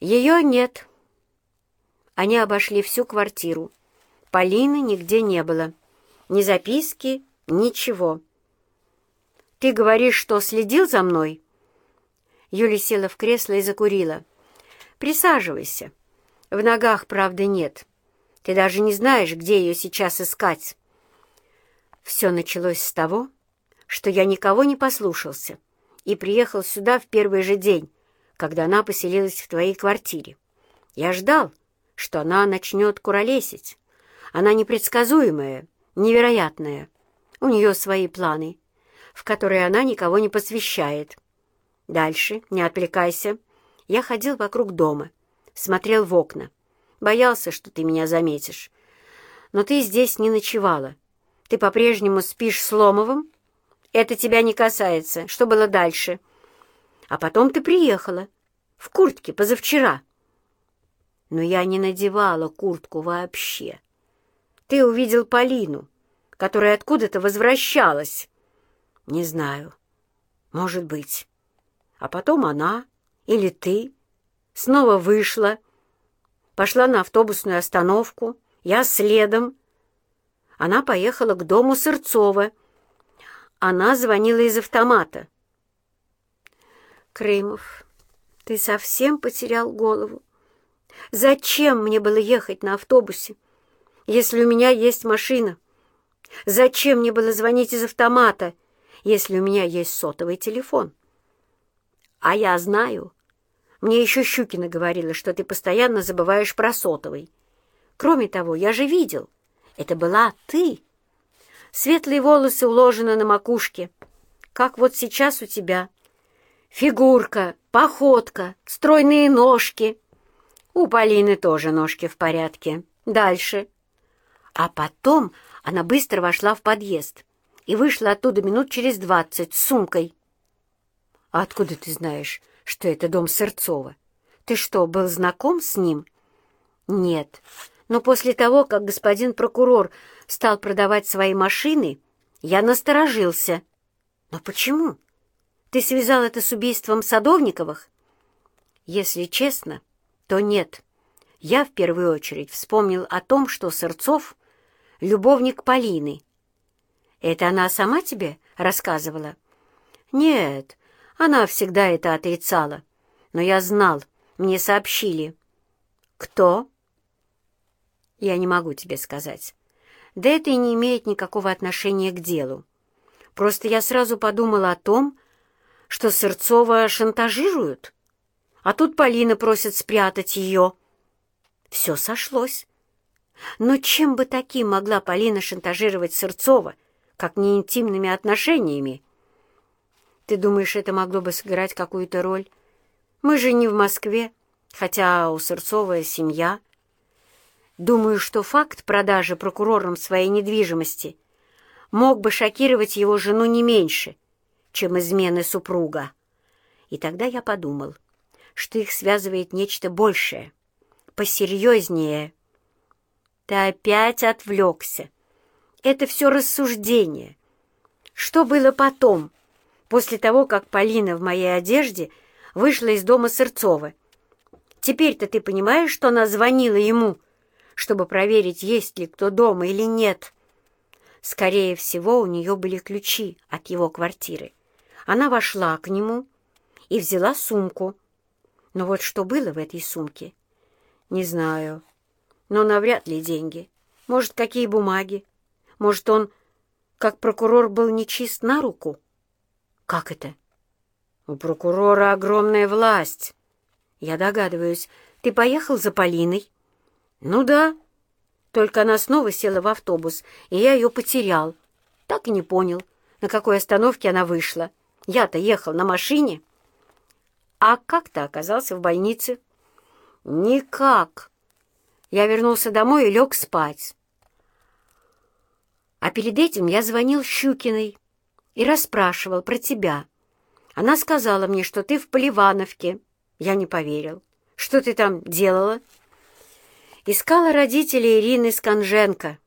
Ее нет. Они обошли всю квартиру. Полины нигде не было. Ни записки, ничего. «Ты говоришь, что следил за мной?» Юля села в кресло и закурила. «Присаживайся. В ногах, правда, нет. Ты даже не знаешь, где ее сейчас искать». Все началось с того, что я никого не послушался и приехал сюда в первый же день, когда она поселилась в твоей квартире. Я ждал, что она начнет куролесить. Она непредсказуемая, невероятная. У нее свои планы, в которые она никого не посвящает. Дальше, не отвлекайся. Я ходил вокруг дома, смотрел в окна. Боялся, что ты меня заметишь. Но ты здесь не ночевала. Ты по-прежнему спишь с Ломовым? Это тебя не касается. Что было дальше? А потом ты приехала. В куртке позавчера но я не надевала куртку вообще. Ты увидел Полину, которая откуда-то возвращалась. Не знаю. Может быть. А потом она или ты снова вышла, пошла на автобусную остановку, я следом. Она поехала к дому Сырцова. Она звонила из автомата. Крымов, ты совсем потерял голову. Зачем мне было ехать на автобусе, если у меня есть машина? Зачем мне было звонить из автомата, если у меня есть сотовый телефон? А я знаю. Мне еще Щукина говорила, что ты постоянно забываешь про сотовый. Кроме того, я же видел. Это была ты. Светлые волосы уложены на макушке, как вот сейчас у тебя. Фигурка, походка, стройные ножки — у Полины тоже ножки в порядке. Дальше. А потом она быстро вошла в подъезд и вышла оттуда минут через двадцать с сумкой. А откуда ты знаешь, что это дом Сырцова? Ты что, был знаком с ним? Нет. Но после того, как господин прокурор стал продавать свои машины, я насторожился. Но почему? Ты связал это с убийством Садовниковых? Если честно, то нет. Я в первую очередь вспомнил о том, что Сырцов — любовник Полины. Это она сама тебе рассказывала? Нет, она всегда это отрицала. Но я знал, мне сообщили. Кто? Я не могу тебе сказать. Да это и не имеет никакого отношения к делу. Просто я сразу подумала о том, что Сырцова шантажируют. А тут Полина просит спрятать ее. Все сошлось. Но чем бы таким могла Полина шантажировать Сырцова, как не интимными отношениями? Ты думаешь, это могло бы сыграть какую-то роль? Мы же не в Москве, хотя у Сырцова семья. Думаю, что факт продажи прокурором своей недвижимости мог бы шокировать его жену не меньше, чем измены супруга. И тогда я подумал — что их связывает нечто большее, посерьезнее. Ты опять отвлекся. Это все рассуждение. Что было потом, после того, как Полина в моей одежде вышла из дома Сырцова? Теперь-то ты понимаешь, что она звонила ему, чтобы проверить, есть ли кто дома или нет? Скорее всего, у нее были ключи от его квартиры. Она вошла к нему и взяла сумку. Но вот что было в этой сумке? Не знаю. Но навряд ли деньги. Может, какие бумаги? Может, он, как прокурор, был нечист на руку? Как это? У прокурора огромная власть. Я догадываюсь. Ты поехал за Полиной? Ну да. Только она снова села в автобус, и я ее потерял. Так и не понял, на какой остановке она вышла. Я-то ехал на машине. «А как ты оказался в больнице?» «Никак. Я вернулся домой и лег спать. А перед этим я звонил Щукиной и расспрашивал про тебя. Она сказала мне, что ты в Поливановке. Я не поверил. Что ты там делала?» «Искала родителей Ирины Сканженко.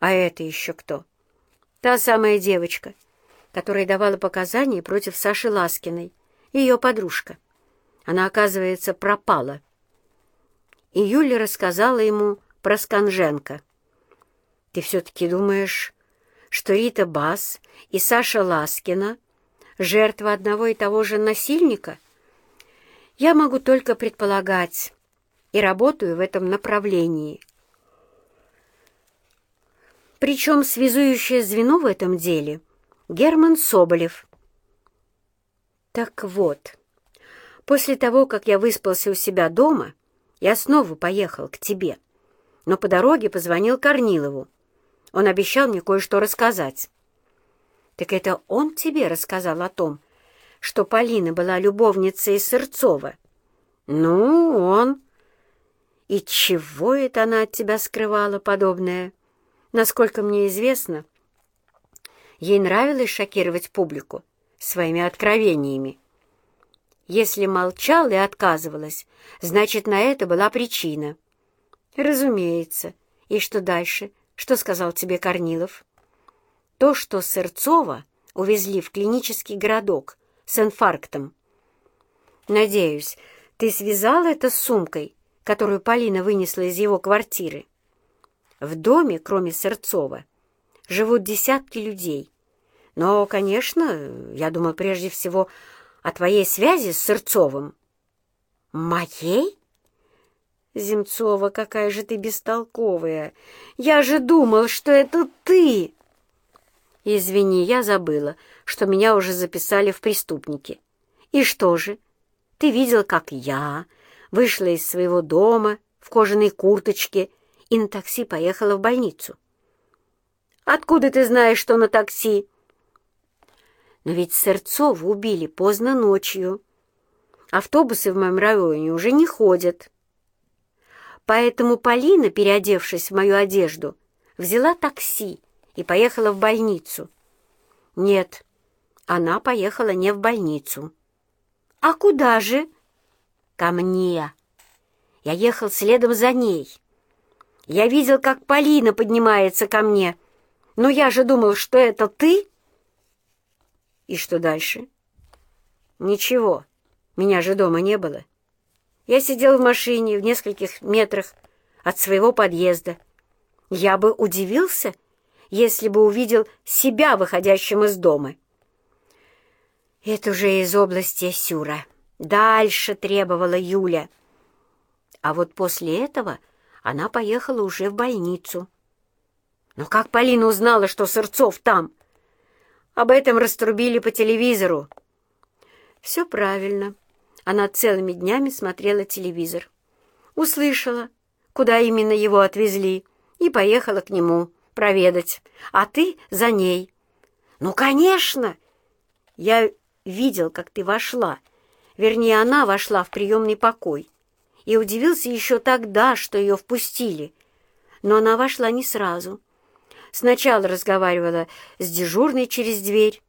А это еще кто?» «Та самая девочка, которая давала показания против Саши Ласкиной» ее подружка. Она, оказывается, пропала. и Юля рассказала ему про Сканженко. «Ты все-таки думаешь, что Рита Бас и Саша Ласкина — жертва одного и того же насильника? Я могу только предполагать и работаю в этом направлении». Причем связующее звено в этом деле — Герман Соболев. Так вот, после того, как я выспался у себя дома, я снова поехал к тебе, но по дороге позвонил Корнилову. Он обещал мне кое-что рассказать. Так это он тебе рассказал о том, что Полина была любовницей Сырцова? Ну, он. И чего это она от тебя скрывала подобное? Насколько мне известно, ей нравилось шокировать публику своими откровениями. Если молчал и отказывалась, значит, на это была причина. Разумеется. И что дальше? Что сказал тебе Корнилов? То, что Сырцова увезли в клинический городок с инфарктом. Надеюсь, ты связал это с сумкой, которую Полина вынесла из его квартиры? В доме, кроме Сырцова, живут десятки людей. Но, конечно, я думал прежде всего о твоей связи с Сырцовым. Моей? Земцова, какая же ты бестолковая! Я же думал, что это ты! Извини, я забыла, что меня уже записали в преступники. И что же? Ты видел, как я вышла из своего дома в кожаной курточке и на такси поехала в больницу. «Откуда ты знаешь, что на такси?» «Но ведь Сырцова убили поздно ночью. Автобусы в моем районе уже не ходят. Поэтому Полина, переодевшись в мою одежду, взяла такси и поехала в больницу. Нет, она поехала не в больницу. А куда же? Ко мне. Я ехал следом за ней. Я видел, как Полина поднимается ко мне. Но я же думал, что это ты. И что дальше? Ничего. Меня же дома не было. Я сидел в машине в нескольких метрах от своего подъезда. Я бы удивился, если бы увидел себя выходящим из дома. Это уже из области Сюра. Дальше требовала Юля. А вот после этого она поехала уже в больницу. Но как Полина узнала, что Сырцов там? Об этом раструбили по телевизору. Все правильно. Она целыми днями смотрела телевизор. Услышала, куда именно его отвезли, и поехала к нему проведать. А ты за ней. Ну, конечно! Я видел, как ты вошла. Вернее, она вошла в приемный покой и удивился еще тогда, что ее впустили. Но она вошла не сразу. Сначала разговаривала с дежурной через дверь,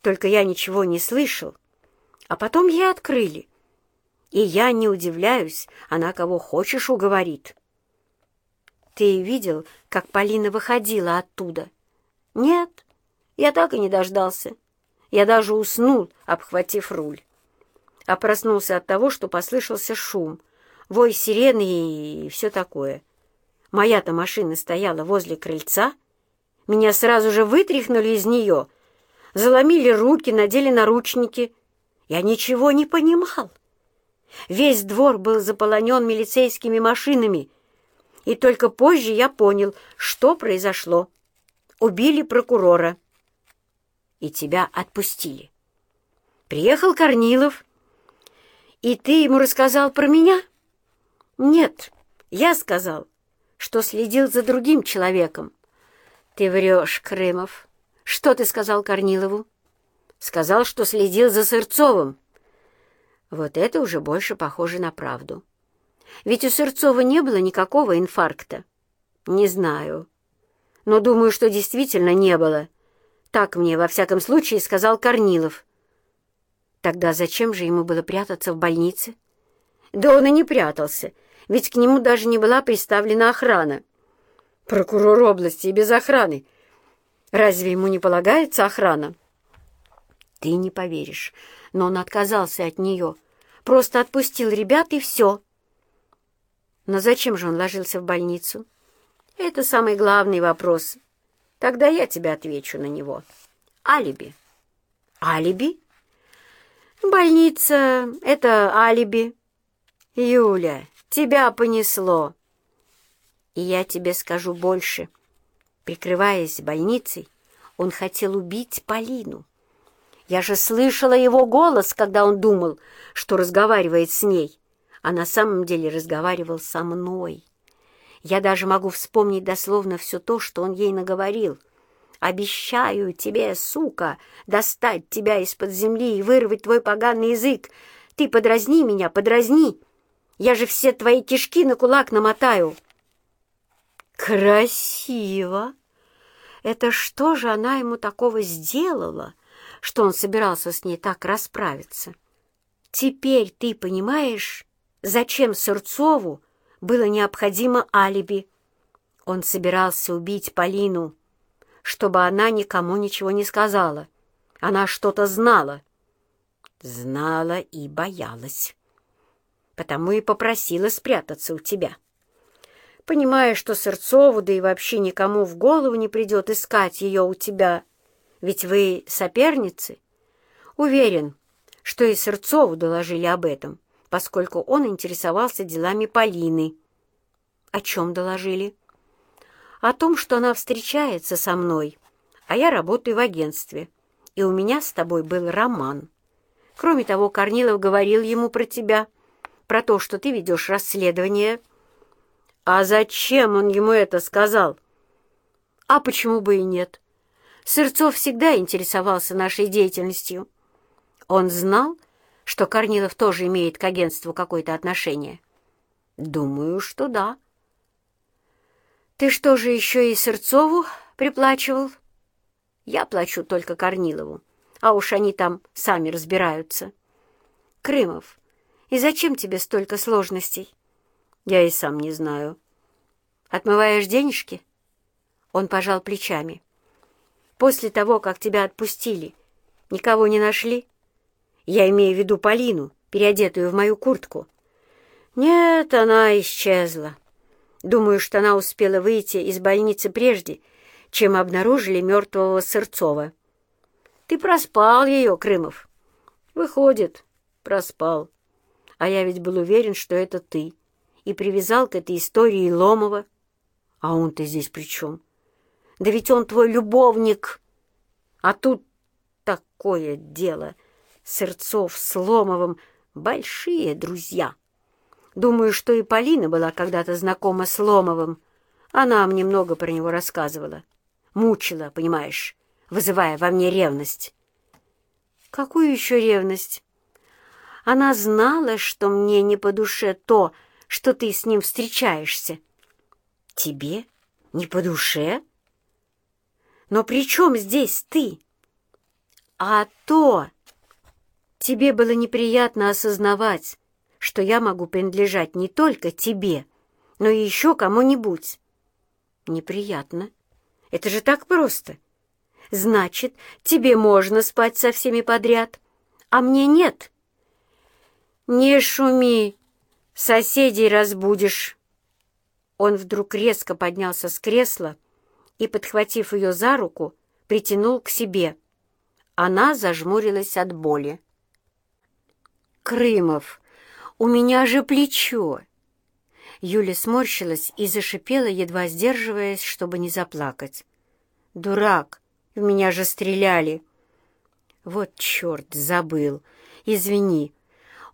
только я ничего не слышал. А потом ей открыли. И я не удивляюсь, она кого хочешь уговорит. Ты видел, как Полина выходила оттуда? Нет, я так и не дождался. Я даже уснул, обхватив руль. А проснулся от того, что послышался шум — вой сирены и все такое. Моя-то машина стояла возле крыльца. Меня сразу же вытряхнули из нее, заломили руки, надели наручники. Я ничего не понимал. Весь двор был заполонен милицейскими машинами, и только позже я понял, что произошло. Убили прокурора. И тебя отпустили. Приехал Корнилов, и ты ему рассказал про меня?» «Нет, я сказал, что следил за другим человеком». «Ты врешь, Крымов. Что ты сказал Корнилову?» «Сказал, что следил за Сырцовым». Вот это уже больше похоже на правду. Ведь у Сырцова не было никакого инфаркта. Не знаю. Но думаю, что действительно не было. Так мне, во всяком случае, сказал Корнилов. Тогда зачем же ему было прятаться в больнице? Да он и не прятался ведь к нему даже не была представлена охрана. Прокурор области и без охраны. Разве ему не полагается охрана? Ты не поверишь, но он отказался от нее. Просто отпустил ребят и все. Но зачем же он ложился в больницу? Это самый главный вопрос. Тогда я тебе отвечу на него. Алиби. Алиби? Больница — это алиби. Юля, тебя понесло. И я тебе скажу больше. Прикрываясь больницей, он хотел убить Полину. Я же слышала его голос, когда он думал, что разговаривает с ней, а на самом деле разговаривал со мной. Я даже могу вспомнить дословно все то, что он ей наговорил. «Обещаю тебе, сука, достать тебя из-под земли и вырвать твой поганый язык. Ты подразни меня, подразни. Я же все твои кишки на кулак намотаю». «Красиво! Это что же она ему такого сделала?» что он собирался с ней так расправиться. Теперь ты понимаешь, зачем Сырцову было необходимо алиби. Он собирался убить Полину, чтобы она никому ничего не сказала. Она что-то знала. Знала и боялась. Потому и попросила спрятаться у тебя. Понимая, что Сырцову, да и вообще никому в голову не придет искать ее у тебя, — ведь вы соперницы. Уверен, что и Сырцову доложили об этом, поскольку он интересовался делами Полины. О чем доложили? О том, что она встречается со мной, а я работаю в агентстве, и у меня с тобой был роман. Кроме того, Корнилов говорил ему про тебя, про то, что ты ведешь расследование. А зачем он ему это сказал? А почему бы и нет? Сырцов всегда интересовался нашей деятельностью. Он знал, что Корнилов тоже имеет к агентству какое-то отношение? Думаю, что да. Ты что же еще и Сырцову приплачивал? Я плачу только Корнилову, а уж они там сами разбираются. Крымов, и зачем тебе столько сложностей? Я и сам не знаю. Отмываешь денежки? Он пожал плечами. После того, как тебя отпустили, никого не нашли? Я имею в виду Полину, переодетую в мою куртку. Нет, она исчезла. Думаю, что она успела выйти из больницы прежде, чем обнаружили мертвого Сырцова. Ты проспал ее, Крымов. Выходит, проспал. А я ведь был уверен, что это ты. И привязал к этой истории Ломова. А он-то здесь при чем? Да ведь он твой любовник. А тут такое дело. Сырцов с Ломовым — большие друзья. Думаю, что и Полина была когда-то знакома с Ломовым. Она мне много про него рассказывала. Мучила, понимаешь, вызывая во мне ревность. Какую еще ревность? Она знала, что мне не по душе то, что ты с ним встречаешься. Тебе не по душе? Но при чем здесь ты? А то... Тебе было неприятно осознавать, что я могу принадлежать не только тебе, но и еще кому-нибудь. Неприятно. Это же так просто. Значит, тебе можно спать со всеми подряд, а мне нет. Не шуми, соседей разбудишь. Он вдруг резко поднялся с кресла и, подхватив ее за руку, притянул к себе. Она зажмурилась от боли. «Крымов, у меня же плечо!» Юля сморщилась и зашипела, едва сдерживаясь, чтобы не заплакать. «Дурак! В меня же стреляли!» «Вот черт, забыл! Извини,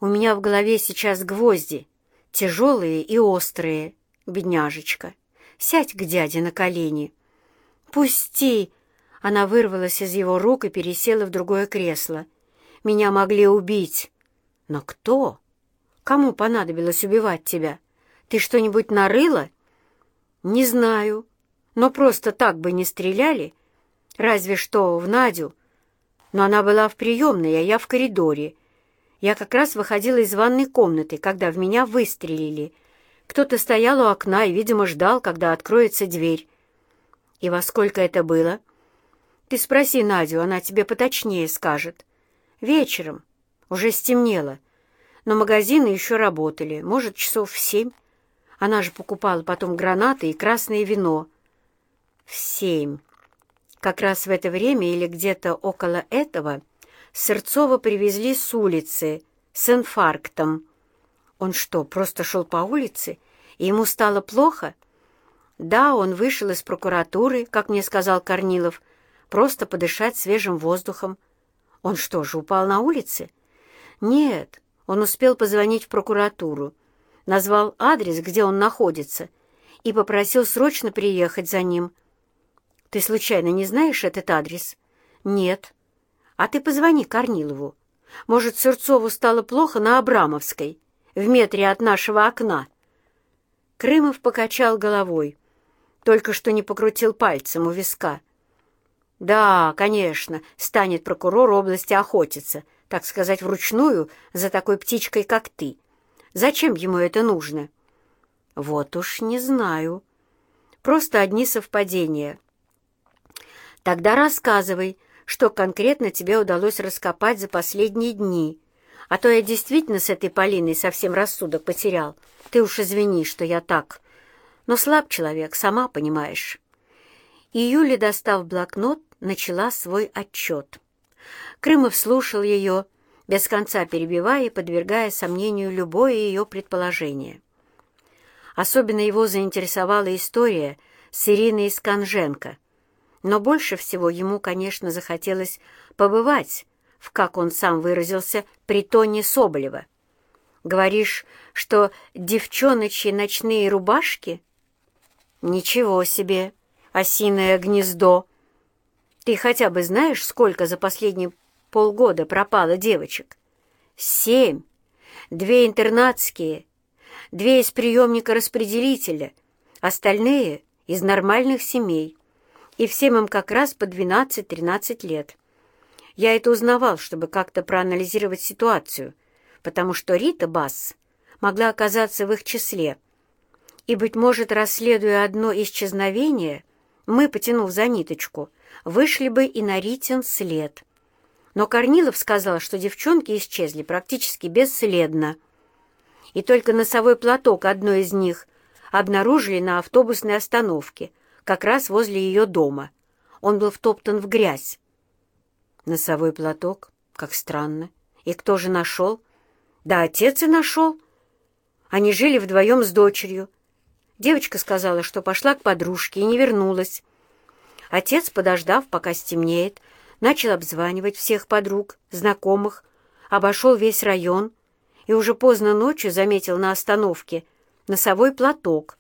у меня в голове сейчас гвозди, тяжелые и острые, бедняжечка. Сядь к дяде на колени!» «Пусти!» Она вырвалась из его рук и пересела в другое кресло. «Меня могли убить». «Но кто? Кому понадобилось убивать тебя? Ты что-нибудь нарыла?» «Не знаю. Но просто так бы не стреляли. Разве что в Надю. Но она была в приемной, а я в коридоре. Я как раз выходила из ванной комнаты, когда в меня выстрелили. Кто-то стоял у окна и, видимо, ждал, когда откроется дверь. «И во сколько это было?» «Ты спроси Надю, она тебе поточнее скажет. Вечером. Уже стемнело. Но магазины еще работали, может, часов в семь. Она же покупала потом гранаты и красное вино. В семь. Как раз в это время или где-то около этого Сырцова привезли с улицы с инфарктом. Он что, просто шел по улице, и ему стало плохо? Да, он вышел из прокуратуры, как мне сказал Корнилов, просто подышать свежим воздухом. Он что же, упал на улице? Нет, он успел позвонить в прокуратуру, назвал адрес, где он находится, и попросил срочно приехать за ним. Ты случайно не знаешь этот адрес? Нет. А ты позвони Корнилову. Может, Сырцову стало плохо на Абрамовской, в метре от нашего окна. Крымов покачал головой, только что не покрутил пальцем у виска. Да, конечно, станет прокурор области охотиться, так сказать, вручную за такой птичкой, как ты. Зачем ему это нужно? Вот уж не знаю. Просто одни совпадения. Тогда рассказывай, что конкретно тебе удалось раскопать за последние дни. А то я действительно с этой Полиной совсем рассудок потерял. Ты уж извини, что я так. Но слаб человек, сама понимаешь. И Юля, достав блокнот, начала свой отчет. Крымов слушал ее, без конца перебивая и подвергая сомнению любое ее предположение. Особенно его заинтересовала история с Ириной Сканженко — но больше всего ему, конечно, захотелось побывать в, как он сам выразился, притоне Соболева. Говоришь, что девчоночьи ночные рубашки? Ничего себе, осиное гнездо! Ты хотя бы знаешь, сколько за последние полгода пропало девочек? Семь. Две интернатские, две из приемника распределителя, остальные — из нормальных семей и всем им как раз по 12-13 лет. Я это узнавал, чтобы как-то проанализировать ситуацию, потому что Рита Басс могла оказаться в их числе. И, быть может, расследуя одно исчезновение, мы, потянув за ниточку, вышли бы и на Ритин след. Но Корнилов сказал, что девчонки исчезли практически бесследно. И только носовой платок одной из них обнаружили на автобусной остановке – как раз возле ее дома. Он был втоптан в грязь. Носовой платок? Как странно. И кто же нашел? Да отец и нашел. Они жили вдвоем с дочерью. Девочка сказала, что пошла к подружке и не вернулась. Отец, подождав, пока стемнеет, начал обзванивать всех подруг, знакомых, обошел весь район и уже поздно ночью заметил на остановке носовой платок,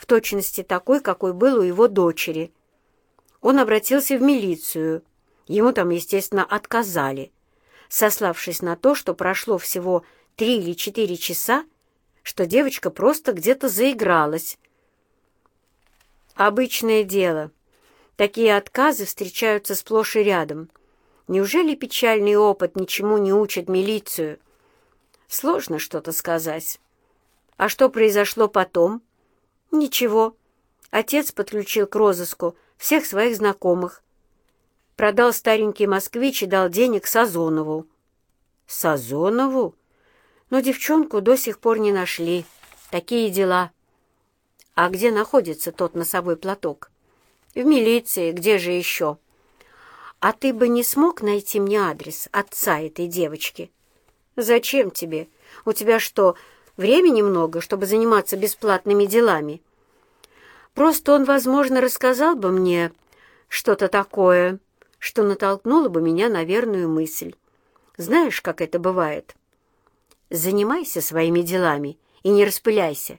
в точности такой, какой был у его дочери. Он обратился в милицию. Ему там, естественно, отказали, сославшись на то, что прошло всего три или четыре часа, что девочка просто где-то заигралась. Обычное дело. Такие отказы встречаются сплошь и рядом. Неужели печальный опыт ничему не учит милицию? Сложно что-то сказать. А что произошло потом? Ничего. Отец подключил к розыску всех своих знакомых. Продал старенький москвич и дал денег Сазонову. Сазонову? Но девчонку до сих пор не нашли. Такие дела. А где находится тот носовой платок? В милиции, где же еще? А ты бы не смог найти мне адрес отца этой девочки? Зачем тебе? У тебя что, Времени много, чтобы заниматься бесплатными делами. Просто он, возможно, рассказал бы мне что-то такое, что натолкнуло бы меня на верную мысль. Знаешь, как это бывает? Занимайся своими делами и не распыляйся.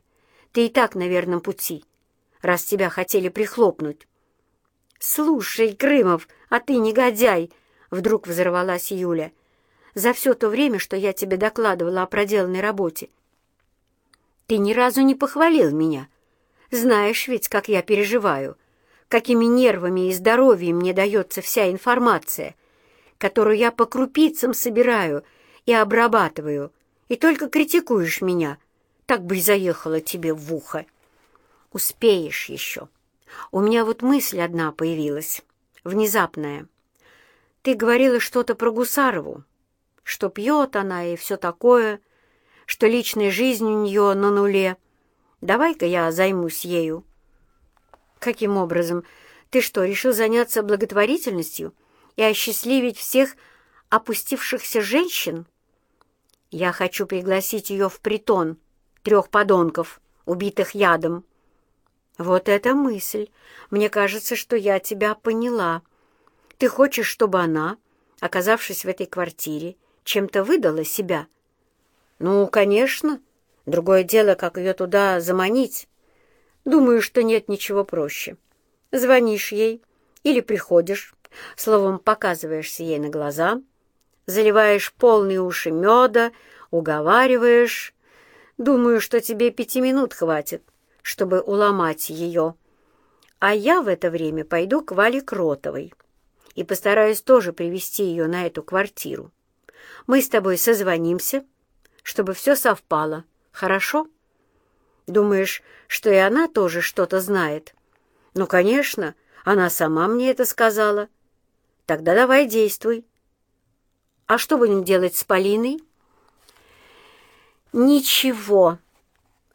Ты и так на верном пути, раз тебя хотели прихлопнуть. «Слушай, Крымов, а ты негодяй!» — вдруг взорвалась Юля. «За все то время, что я тебе докладывала о проделанной работе, ты ни разу не похвалил меня. Знаешь ведь, как я переживаю, какими нервами и здоровьем мне дается вся информация, которую я по крупицам собираю и обрабатываю, и только критикуешь меня. Так бы и заехала тебе в ухо. Успеешь еще. У меня вот мысль одна появилась, внезапная. Ты говорила что-то про Гусарову, что пьет она и все такое, что личная жизнь у нее на нуле. Давай-ка я займусь ею». «Каким образом? Ты что, решил заняться благотворительностью и осчастливить всех опустившихся женщин?» «Я хочу пригласить ее в притон трех подонков, убитых ядом». «Вот эта мысль! Мне кажется, что я тебя поняла. Ты хочешь, чтобы она, оказавшись в этой квартире, чем-то выдала себя?» «Ну, конечно. Другое дело, как ее туда заманить. Думаю, что нет ничего проще. Звонишь ей или приходишь, словом, показываешься ей на глаза, заливаешь полные уши меда, уговариваешь. Думаю, что тебе пяти минут хватит, чтобы уломать ее. А я в это время пойду к Вале Кротовой и постараюсь тоже привести ее на эту квартиру. Мы с тобой созвонимся, чтобы все совпало, хорошо? Думаешь, что и она тоже что-то знает? Ну, конечно, она сама мне это сказала. Тогда давай действуй. А что будем делать с Полиной? Ничего.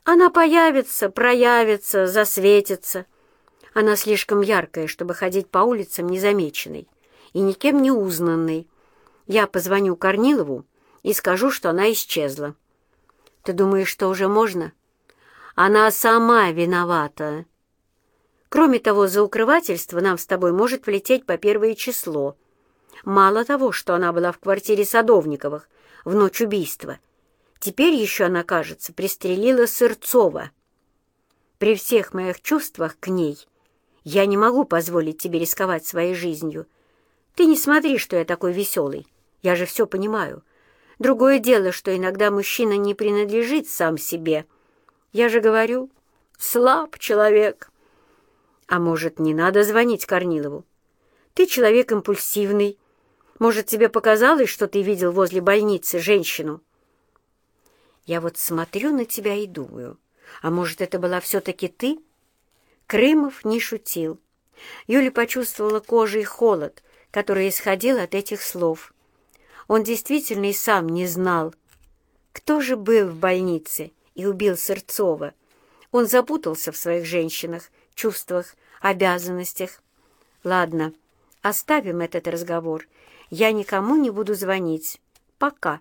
Она появится, проявится, засветится. Она слишком яркая, чтобы ходить по улицам незамеченной и никем не узнанной. Я позвоню Корнилову и скажу, что она исчезла. Ты думаешь, что уже можно? Она сама виновата. Кроме того, за укрывательство нам с тобой может влететь по первое число. Мало того, что она была в квартире Садовниковых в ночь убийства, теперь еще она, кажется, пристрелила Сырцова. При всех моих чувствах к ней я не могу позволить тебе рисковать своей жизнью. Ты не смотри, что я такой веселый. Я же все понимаю. Другое дело, что иногда мужчина не принадлежит сам себе. Я же говорю, слаб человек. А может, не надо звонить Корнилову? Ты человек импульсивный. Может, тебе показалось, что ты видел возле больницы женщину? Я вот смотрю на тебя и думаю, а может, это была все-таки ты? Крымов не шутил. Юля почувствовала кожей холод, который исходил от этих слов. Он действительно и сам не знал, кто же был в больнице и убил Сырцова. Он запутался в своих женщинах, чувствах, обязанностях. Ладно, оставим этот разговор. Я никому не буду звонить. Пока.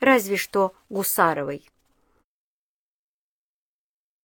Разве что Гусаровой.